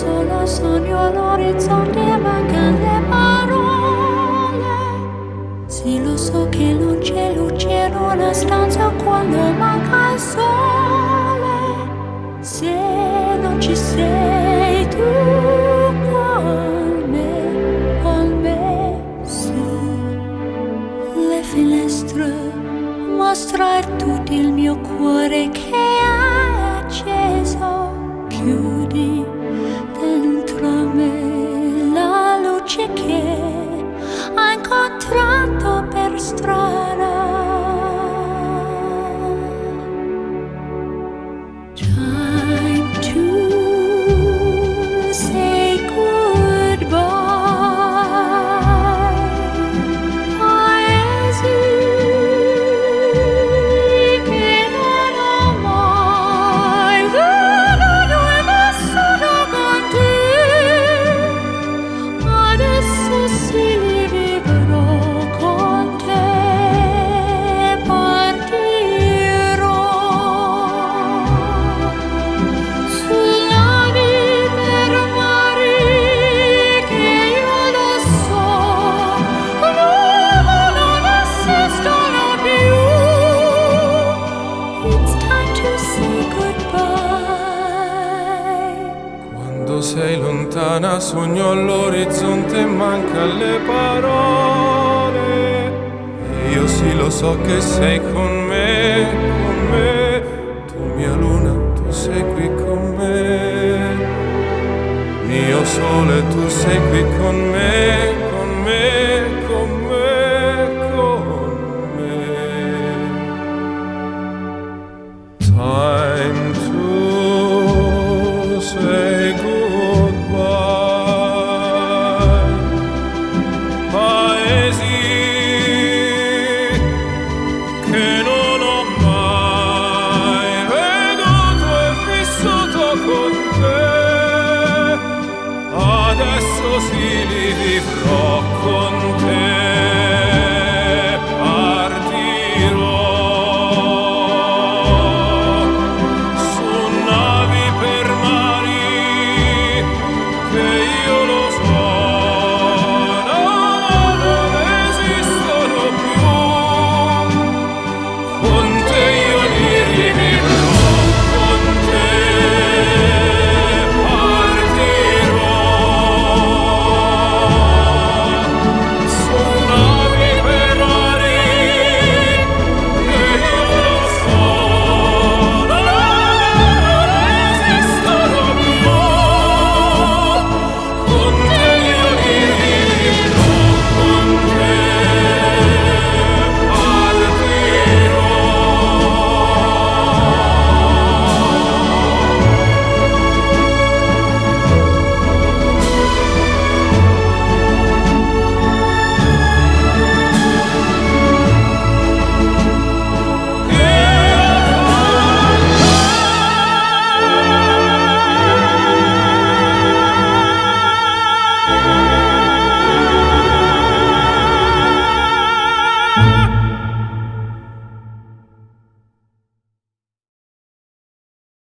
solo sogno l'orizzonte mancano le parole. Sì lo so che non c'è luce in una stanza quando manca il sole. Se non ci sei tu con me con me su le finestre mostrar tutto il mio cuore che è acceso chiudi. Strong. Sei lontana sogno all'orizzonte e manca le parole. Io sì lo so che sei con me, con me. Tu mia luna, tu sei qui con me. Mio sole, tu sei qui con me, con me, con me, con me Dios y vivi pro con